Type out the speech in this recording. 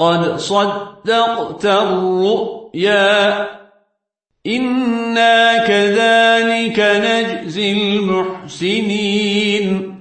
قد صدقت الرؤيا. إنا كذلك نجزي المحسنين.